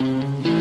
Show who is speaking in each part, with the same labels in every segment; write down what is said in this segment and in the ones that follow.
Speaker 1: Mm-hmm.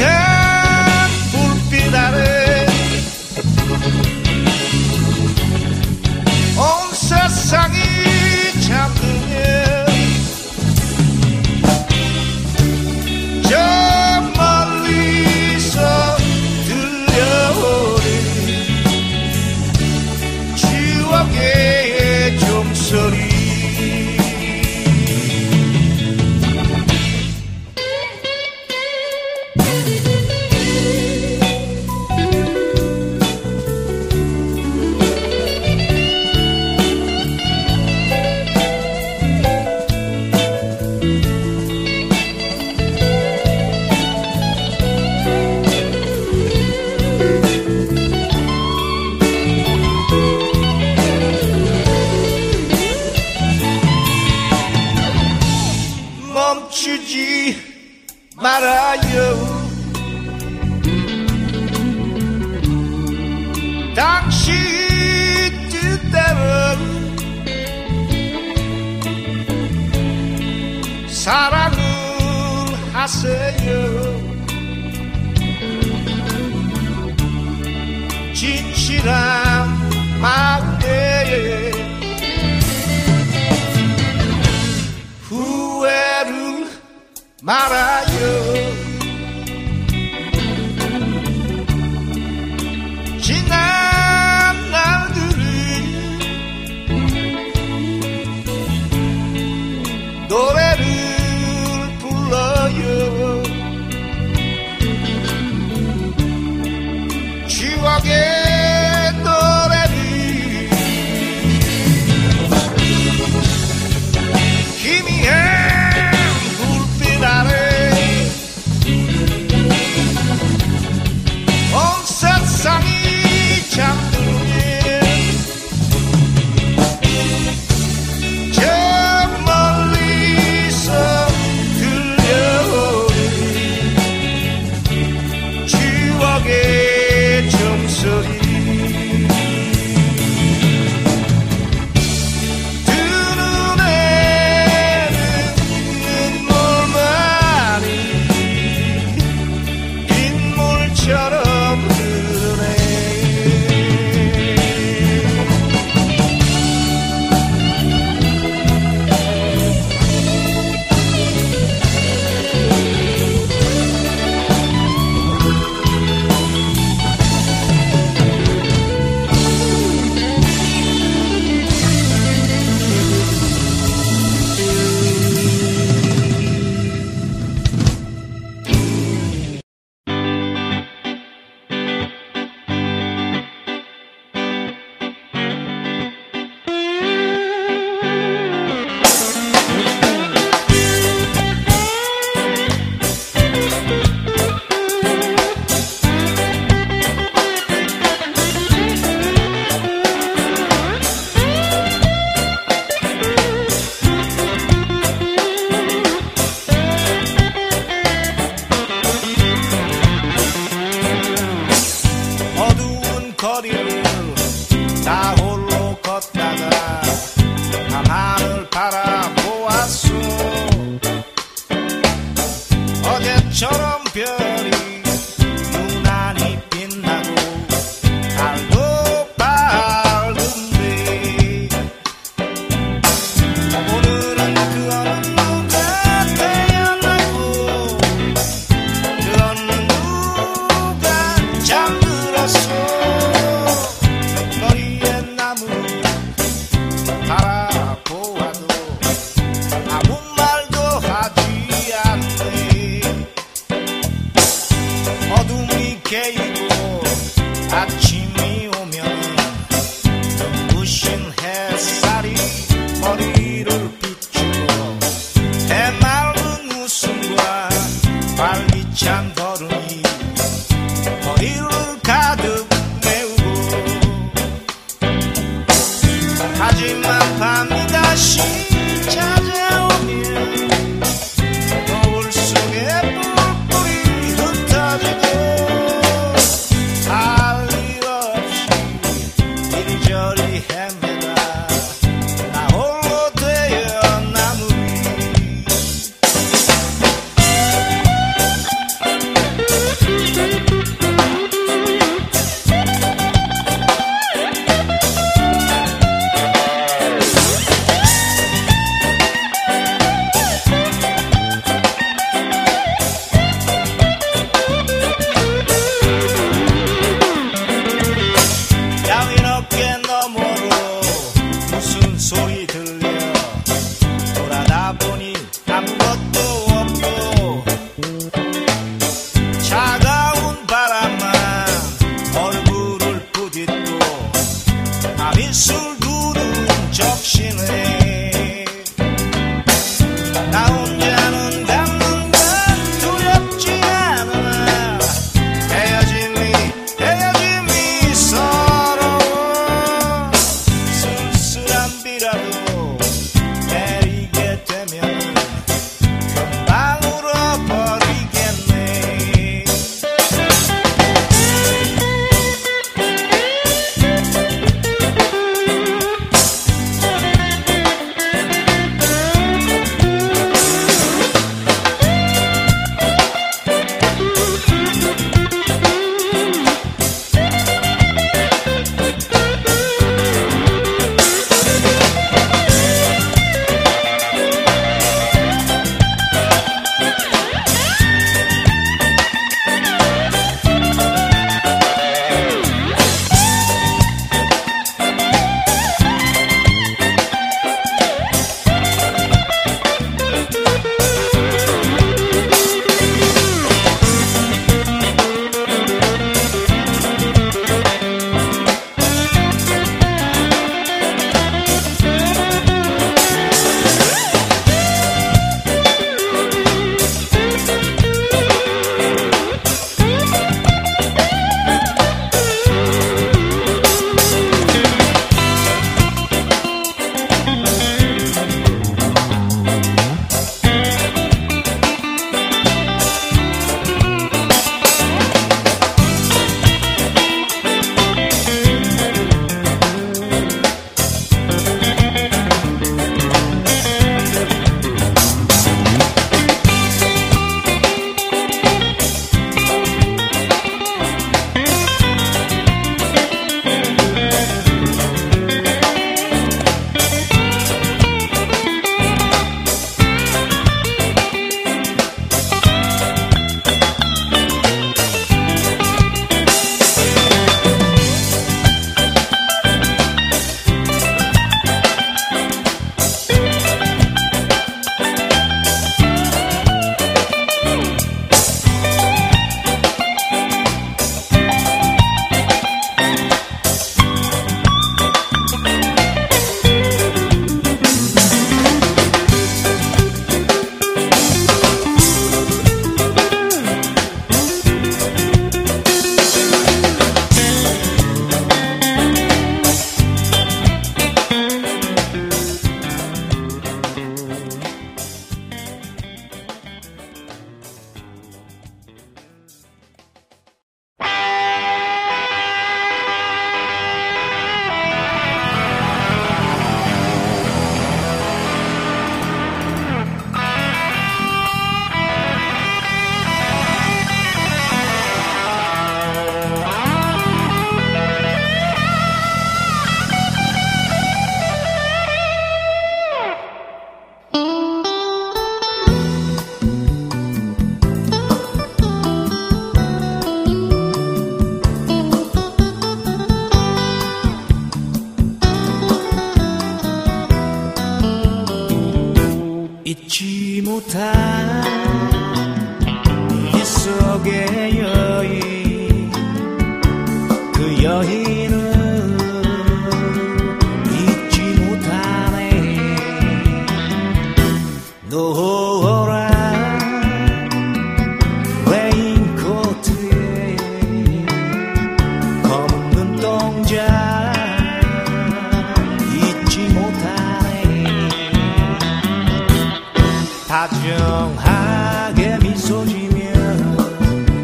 Speaker 1: Yeah. Mara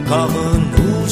Speaker 1: 검은 우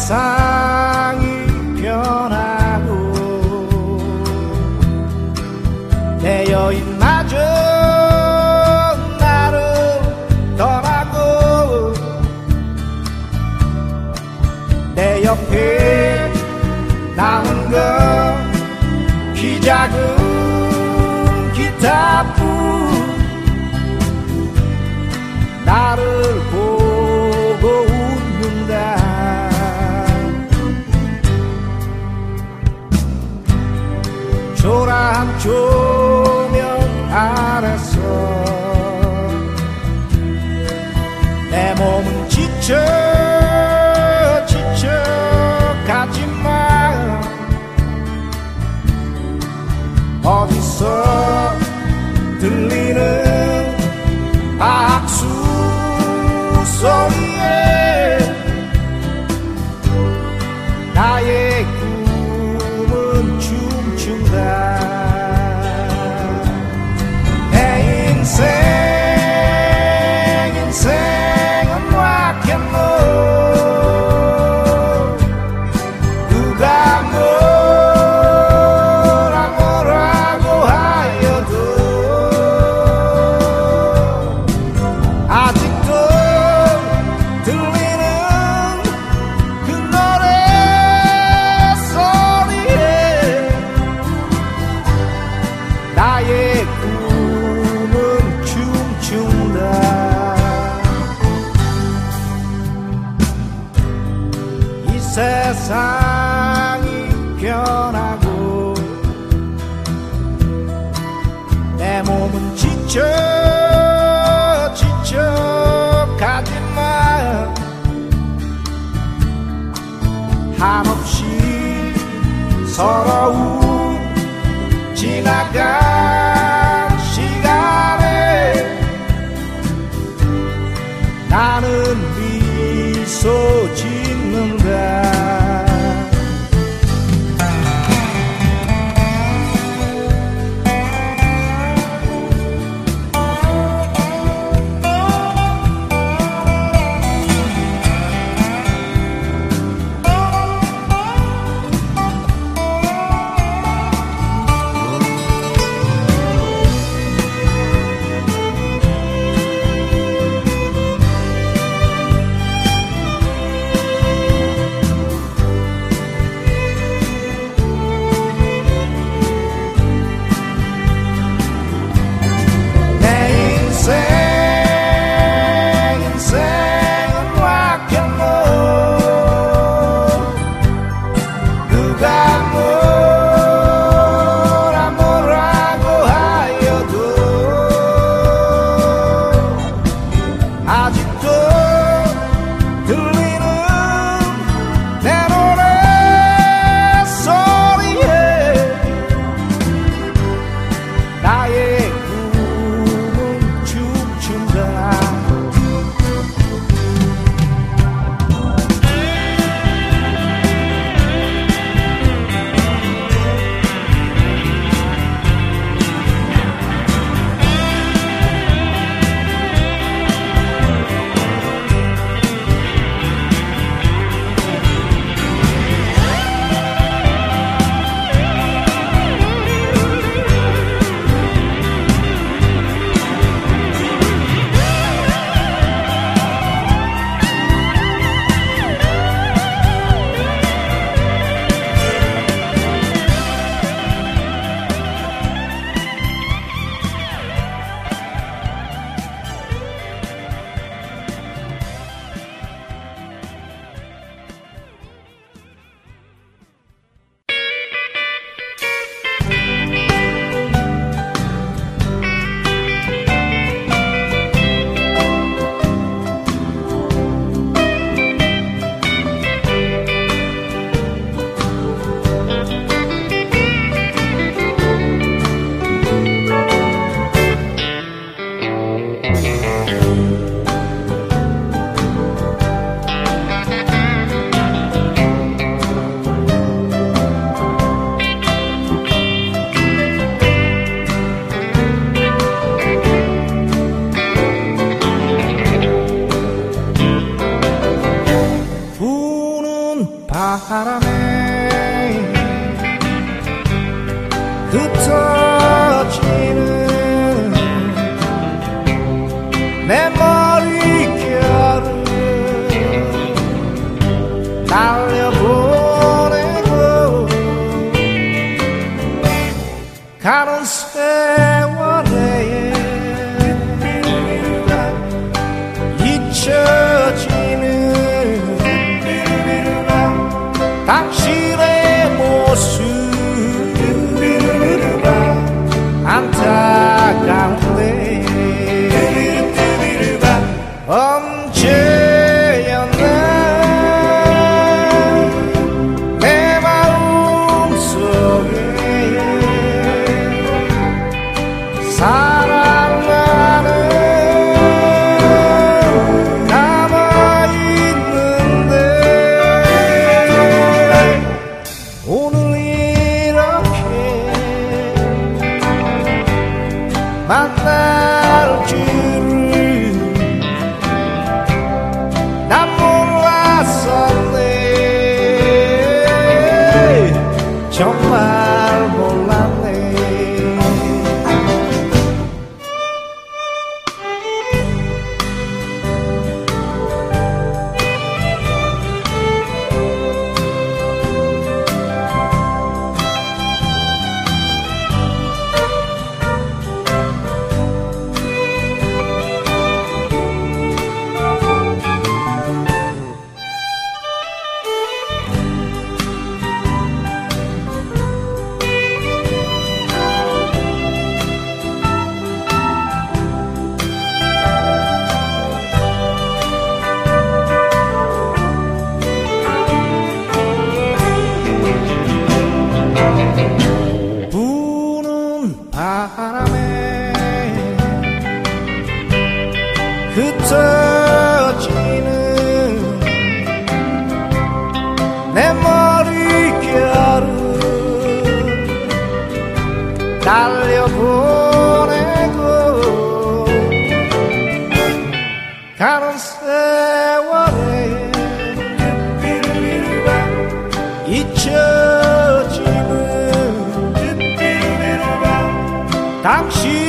Speaker 1: sorry 서러 matar o tiro da mula solê. I'm cheating.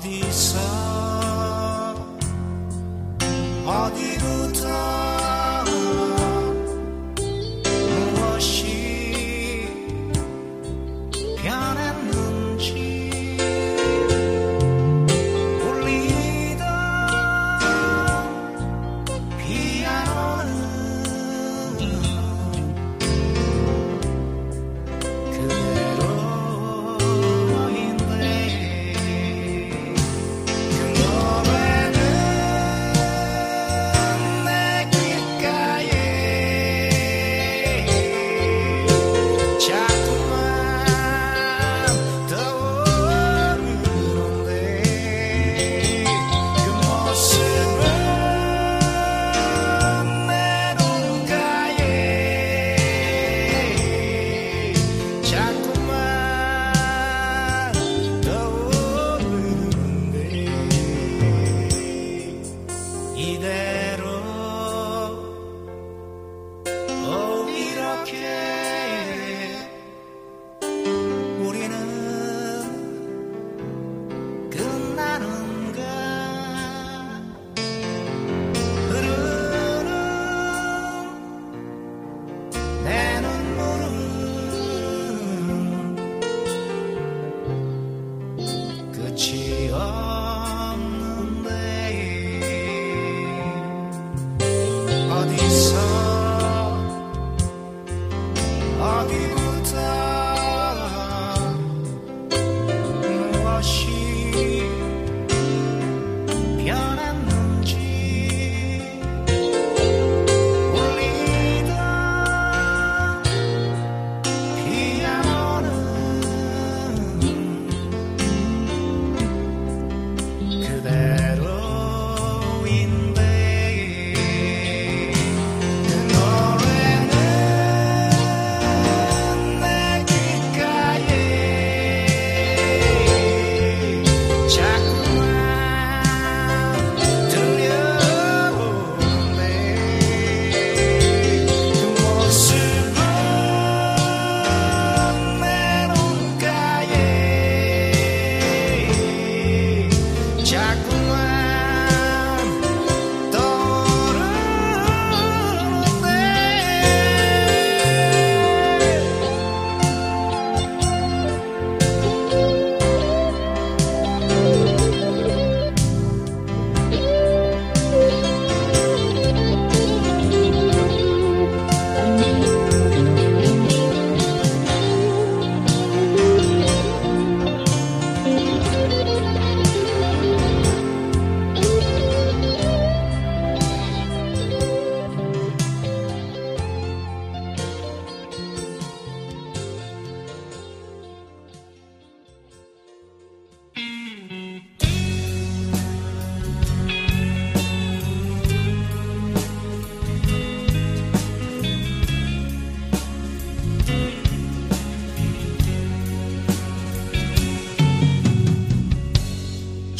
Speaker 1: pode.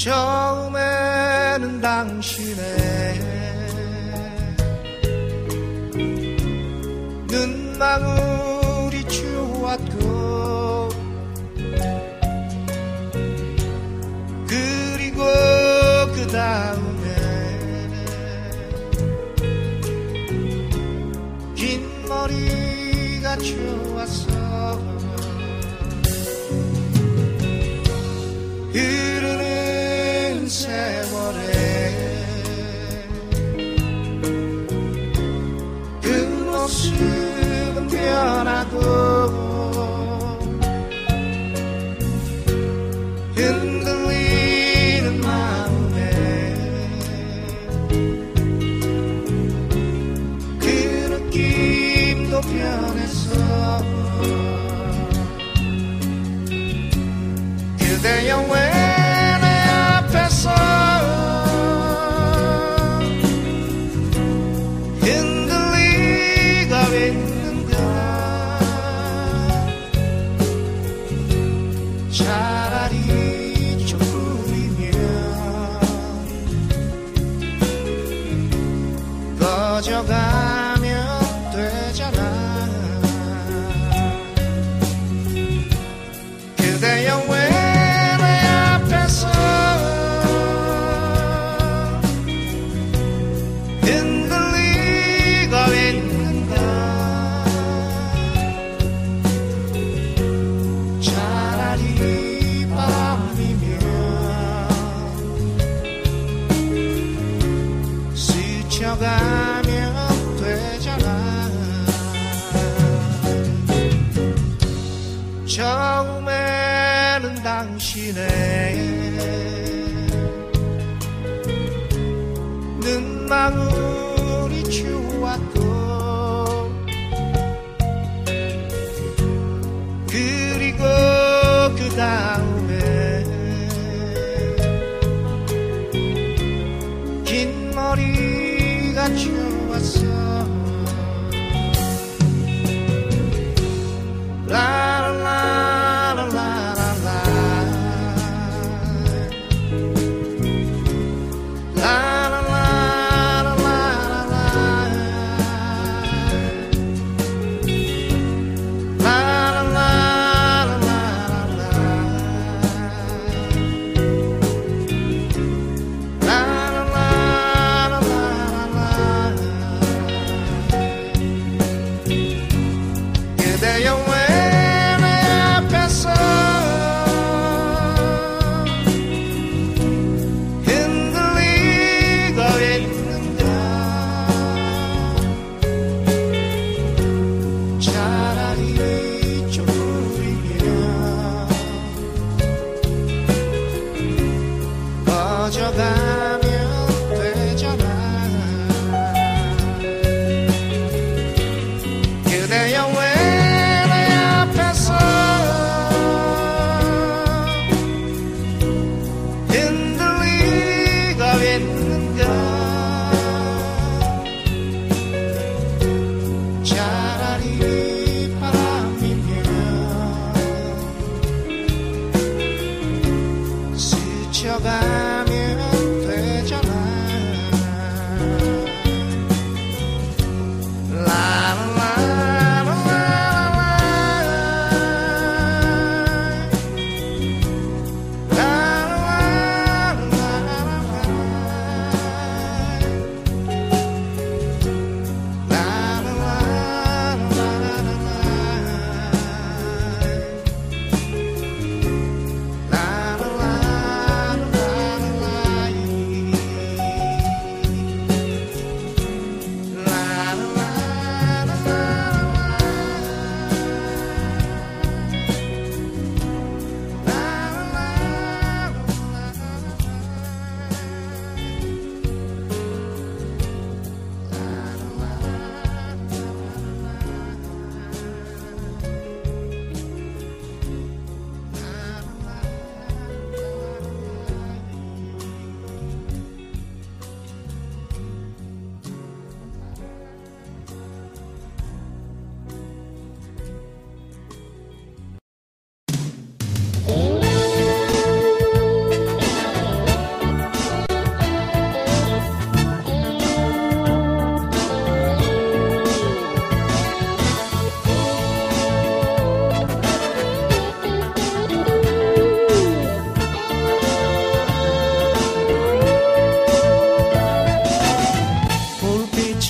Speaker 1: 처음에는 당신의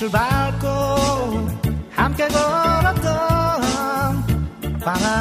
Speaker 1: 빛을 밟고 함께 걸었던 방안.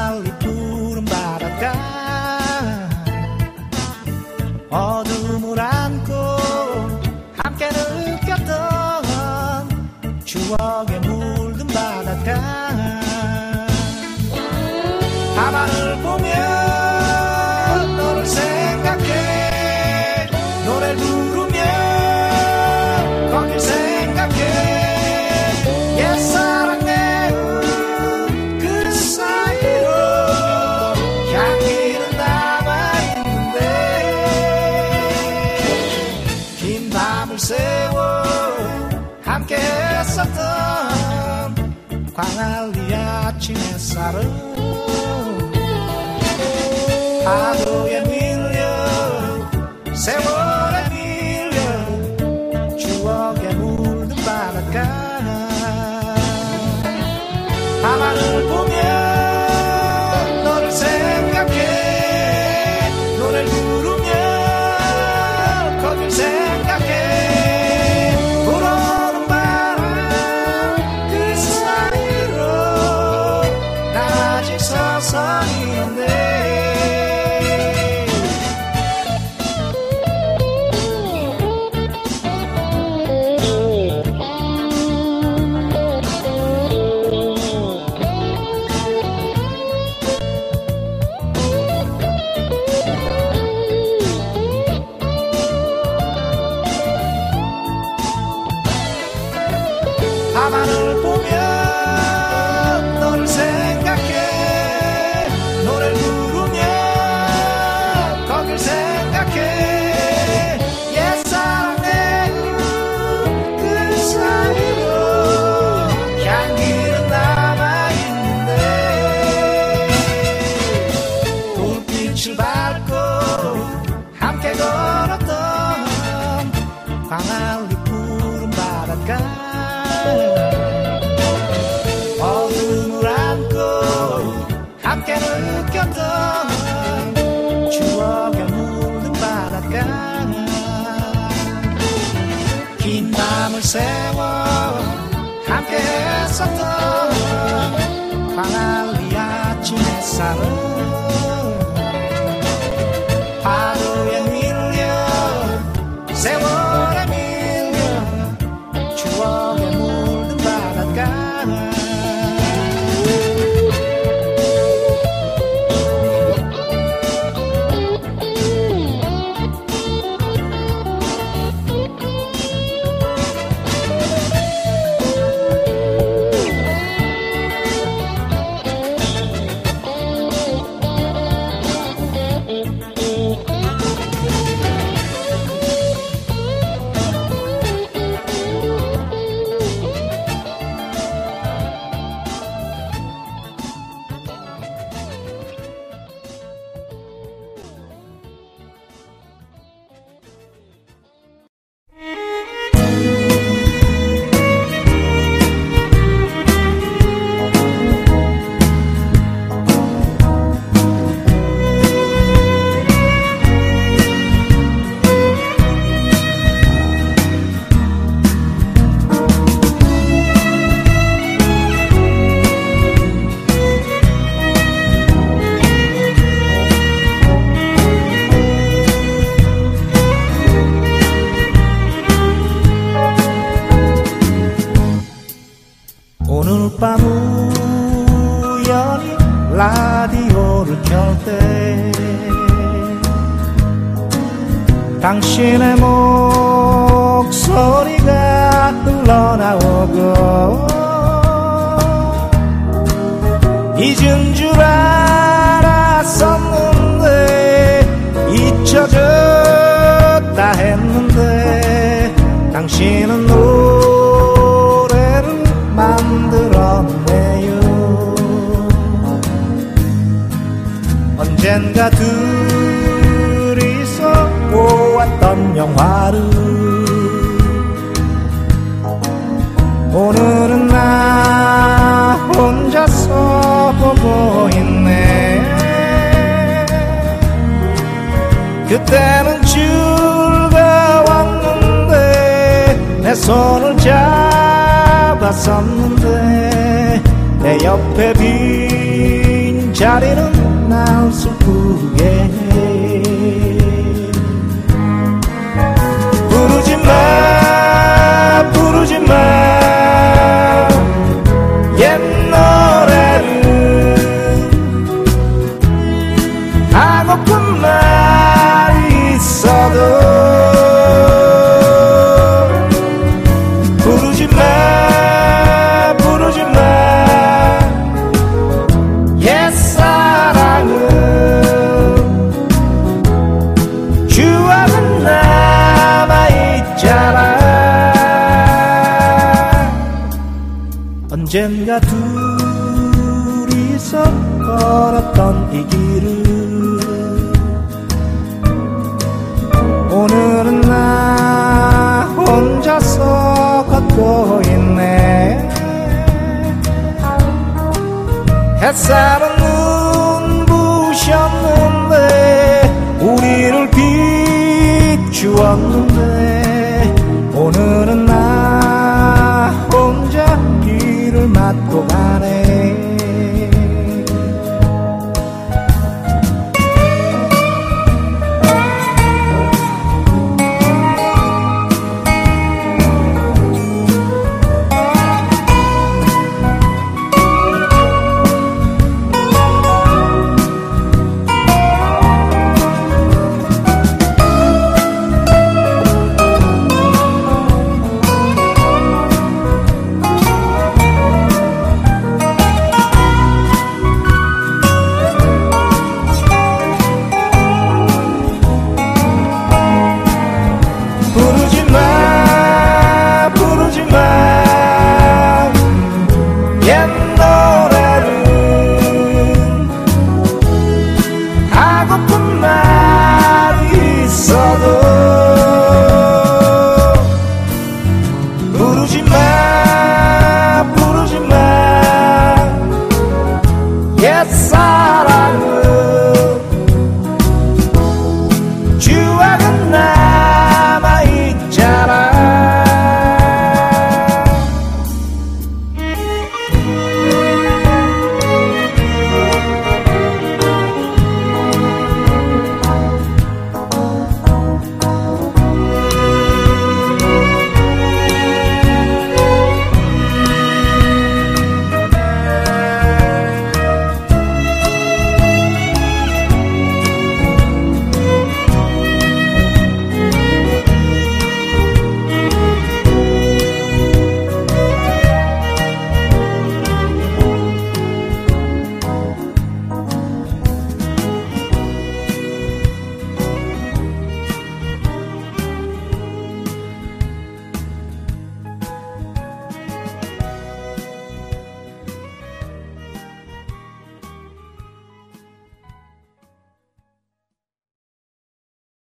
Speaker 1: 잊은 줄 알았었는데 잊혀졌다 했는데 당신은 손을 잡았었는데 내 옆에 빈 자리는 날 슬프게. 해 부르지 마 부르지 마. 언젠가 둘이서 걸었던 이 길을 오늘은 나 혼자서 걷고 있네. 햇살은 눈부셨는데 우리를 비추었는데